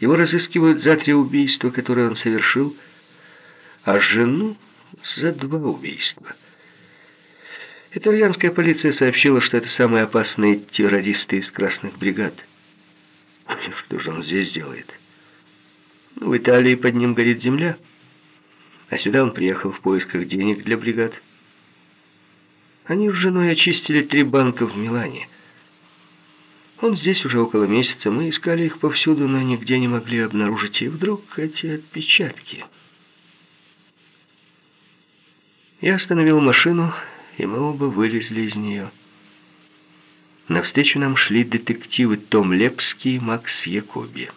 Его разыскивают за три убийства, которые он совершил, а жену за два убийства. Итальянская полиция сообщила, что это самые опасные террористы из красных бригад. Что же он здесь делает? Ну, в Италии под ним горит земля, а сюда он приехал в поисках денег для бригад. Они с женой очистили три банка в Милане. Он здесь уже около месяца. Мы искали их повсюду, но нигде не могли обнаружить. И вдруг эти отпечатки. Я остановил машину, и мы оба вылезли из нее. Навстречу нам шли детективы Том Лепский и Макс Якоби.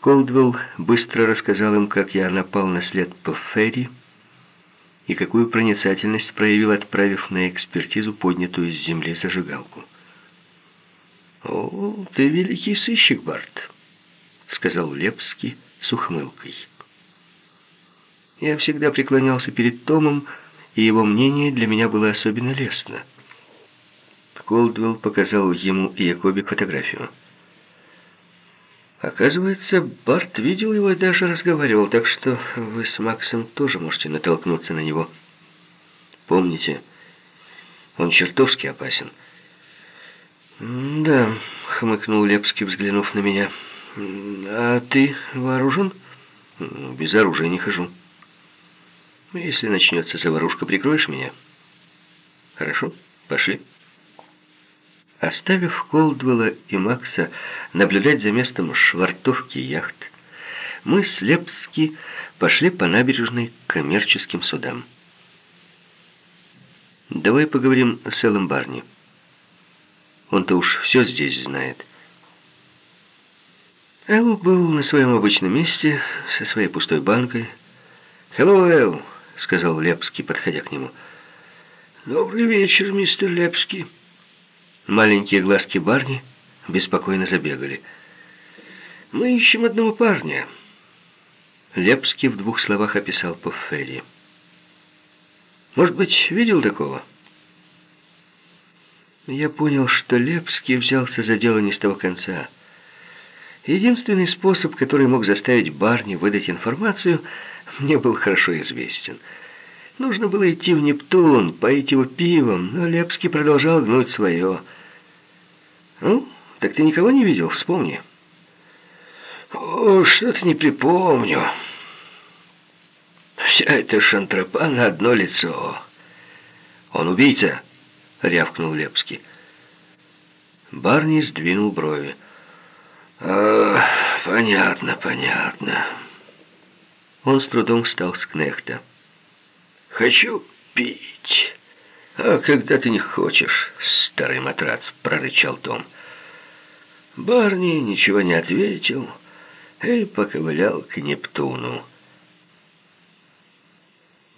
Колдвелл быстро рассказал им, как я напал на след по Ферри, и какую проницательность проявил, отправив на экспертизу поднятую с земли зажигалку. «О, ты великий сыщик, Барт», — сказал Лепский с ухмылкой. Я всегда преклонялся перед Томом, и его мнение для меня было особенно лестно. Колдвелл показал ему и Якобе фотографию. Оказывается, Барт видел его и даже разговаривал, так что вы с Максом тоже можете натолкнуться на него. Помните, он чертовски опасен. «Да», — хмыкнул Лепский, взглянув на меня. «А ты вооружен?» «Без оружия не хожу». «Если начнется заварушка, прикроешь меня?» «Хорошо, пошли». Оставив Колдвелла и Макса наблюдать за местом швартовки яхт, мы с Лепски пошли по набережной к коммерческим судам. «Давай поговорим с Эллом Барни. Он-то уж все здесь знает». Эл был на своем обычном месте, со своей пустой банкой. «Hello, Эл», — сказал Лепский, подходя к нему. «Добрый вечер, мистер Лепский». Маленькие глазки Барни беспокойно забегали. «Мы ищем одного парня». Лепский в двух словах описал по Ферри. «Может быть, видел такого?» Я понял, что Лепский взялся за дело не с того конца. Единственный способ, который мог заставить Барни выдать информацию, мне был хорошо известен. Нужно было идти в Нептун, поить его пивом, но Лепский продолжал гнуть свое – «Ну, так ты никого не видел? Вспомни». «О, что-то не припомню. Вся эта шантропа на одно лицо». «Он убийца?» — рявкнул Лепский. Барни сдвинул брови. «А, понятно, понятно». Он с трудом встал с кнехта. «Хочу пить». «А когда ты не хочешь, старый матрац», — прорычал Том. Барни ничего не ответил и поковылял к Нептуну.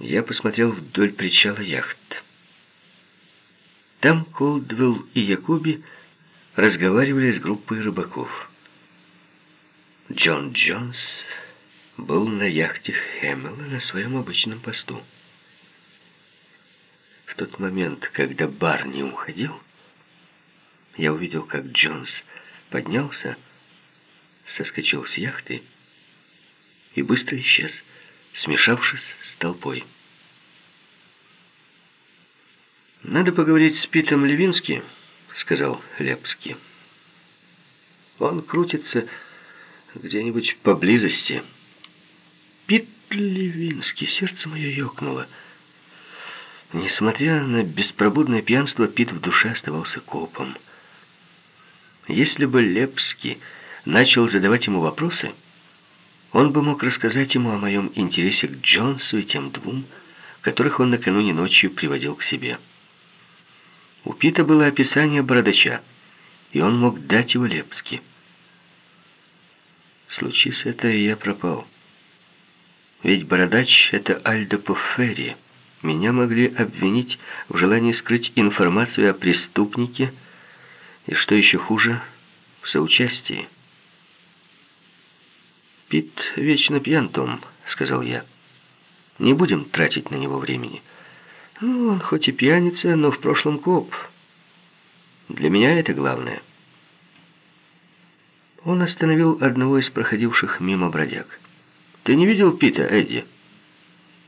Я посмотрел вдоль причала яхт. Там Колдвелл и Якуби разговаривали с группой рыбаков. Джон Джонс был на яхте Хэмилла на своем обычном посту тот момент, когда Барни уходил, я увидел, как Джонс поднялся, соскочил с яхты и быстро исчез, смешавшись с толпой. «Надо поговорить с Питом Левински», — сказал Лепский. «Он крутится где-нибудь поблизости». «Пит Левинский», сердце мое ёкнуло — Несмотря на беспробудное пьянство, Пит в душе оставался копом. Если бы Лепский начал задавать ему вопросы, он бы мог рассказать ему о моем интересе к Джонсу и тем двум, которых он накануне ночью приводил к себе. У Пита было описание бородача, и он мог дать его Лепски. Случись это, и я пропал. Ведь бородач — это Альдо Пуффери — меня могли обвинить в желании скрыть информацию о преступнике и, что еще хуже, в соучастии. «Пит вечно пьян, Том», — сказал я. «Не будем тратить на него времени. Ну, он хоть и пьяница, но в прошлом коп. Для меня это главное». Он остановил одного из проходивших мимо бродяг. «Ты не видел Пита, Эдди?»